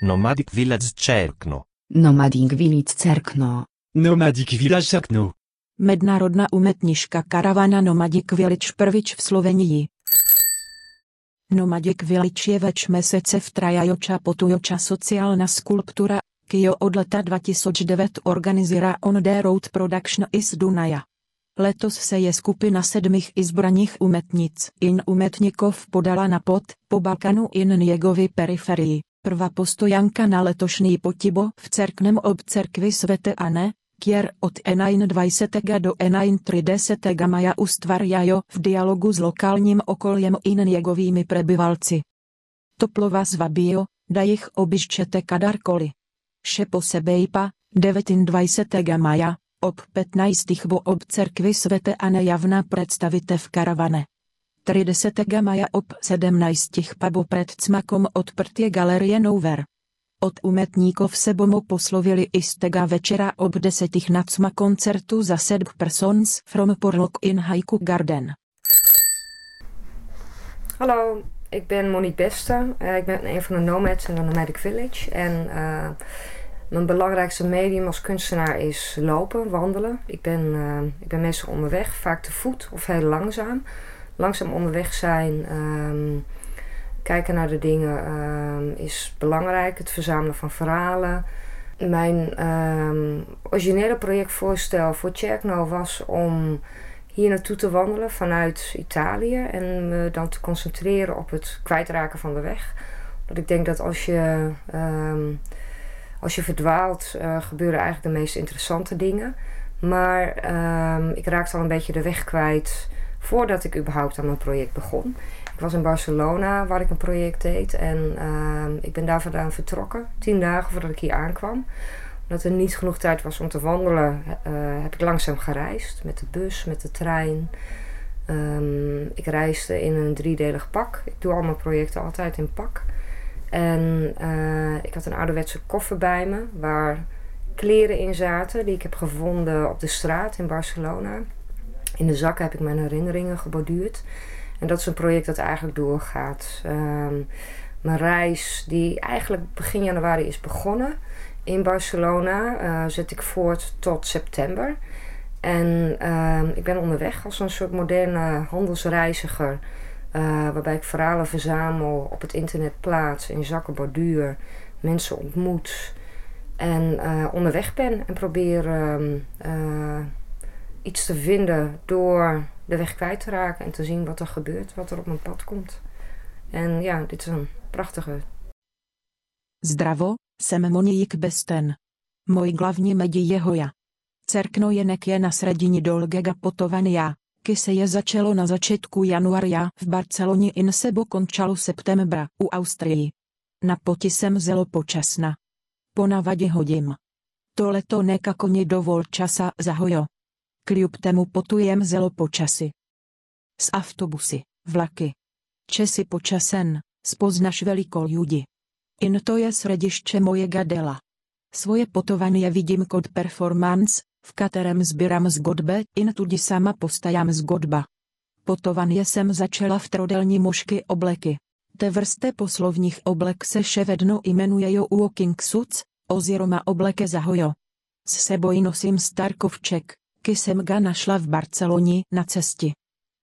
Nomadic Village Čerkno. Nomadic Village Cerkno. Nomadic Village Cerkno. Mednárodná umetniška Karavana Nomadic Village Prvič v Slovenii. Nomadic Village je več mesece v trajajoča potujoča sociálna skulptura, kio od leta 2009 organizira On The Road Production is Dunaja. Letos se je skupina sedmých izbraných umetnic in umetnikov podala na pod po Balkanu in Niegovi periferii. Prva postojanka na letošní potibo v cerknem ob cerkvi svete Ane, kier od 21. do 31. maja ustvarjajo v dialogu s lokálním okoljem i njegovými prebyvalci. Toplo vás vabíjo, da jich obyščete kadarkoli. Šepo sebejpa, 29. maja, ob 15. vo ob cerkvi svete a nejavná představite v karavane. 30. maja ob 17. pabo pred cmakom odprtě galerie Nouver. Od umetníkov se bomo poslovili i stega večera ob 10. na cma koncertu za sedm persons from Porlock in Haiku Garden. Hallo, ik ben Monique Beste. Uh, ik ben een van de nomads in de Nomadic Village. En uh, mijn belangrijkste medium als kunstenaar is lopen, wandelen. Ik ben, uh, ik ben meestal onderweg, vaak te voet of heel langzaam. Langzaam onderweg zijn, um, kijken naar de dingen um, is belangrijk. Het verzamelen van verhalen. Mijn um, originele projectvoorstel voor Cerkno was om hier naartoe te wandelen vanuit Italië en me dan te concentreren op het kwijtraken van de weg. Dat ik denk dat als je, als je verdwaalt, uh, gebeuren eigenlijk de meest interessante dingen. Maar ik raakte al een beetje de weg kwijt voordat ik überhaupt aan mijn project begon. Ik was in Barcelona waar ik een project deed en uh, ik ben daar vandaan vertrokken, tien dagen voordat ik hier aankwam omdat er niet genoeg tijd was om te wandelen, uh, heb ik langzaam gereisd. Met de bus, met de trein. Um, ik reisde in een driedelig pak. Ik doe al mijn projecten altijd in pak. En uh, ik had een ouderwetse koffer bij me waar kleren in zaten die ik heb gevonden op de straat in Barcelona. In de zakken heb ik mijn herinneringen geborduurd. En dat is een project dat eigenlijk doorgaat. Um, mijn reis, die eigenlijk begin januari is begonnen in Barcelona, uh, zet ik voort tot september. En uh, ik ben onderweg als een soort moderne handelsreiziger. Uh, waarbij ik verhalen verzamel, op het internet plaats, in zakken borduur, mensen ontmoet. En onderweg ben en probeer ehm, iets te vinden door de weg kwijt te raken en te zien wat er gebeurt, wat er op mijn pad komt. En ja, dit is een prachtige. Zdravo, Jsem Monique Besten. Můj glavní medí je hoja. Cerkno je je na sredini Dolgega Potovania, ky se je začalo na začátku januaria v Barceloně in sebo končalo septembra u Austrii. Na poti jsem zelo počasna. Po navadě hodím. To leto nekako mě dovol časa za hojo. Kljub temu potujem zelo počasy. S autobusy, vlaky. Česi počasen, spoznaš veliko ľudí. In to je srediště moje gadela. Svoje potovanie vidím kod performance, v kterém sbírám zgodbe, in tudi sama postajám zgodba. Potovanie jsem začala v trodelní mošky obleky. Te vrste poslovních oblek se ševedno jmenujejo walking suits, oziroma obleke zahojo. S sebou nosím star kovček, ky jsem ga našla v Barceloni na cesti.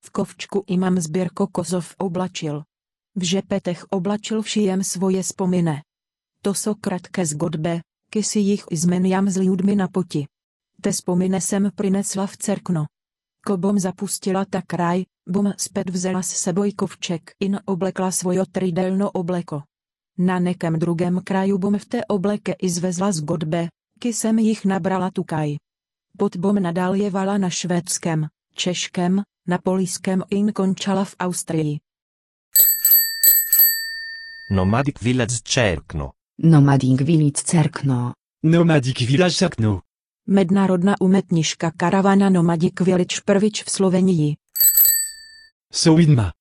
V kovčku imám sbírko kozov oblačil. V žepetech oblačil všijem svoje spomine. To so kratké zgodbe, ky si jich izmeniam s ľudmi na poti. Te spomine jsem prinesla v cerkno. Ko bom zapustila ta kraj, bom zpět vzela s seboj kovček in oblekla svojo tridelno obleko. Na nekem drugém kraju bom v té obleke izvezla zgodbe, ky jsem jich nabrala tukaj. Pot bom nadal jevala na švédském, češkém, na polském in končala v Austrii. Nomadic Village Čerkno. Nomadic Village Cerkno. Nomadic Village Cerkno. Mednárodná umetniška Karavana Nomadic Village Prvič v Slovenii. Souidma.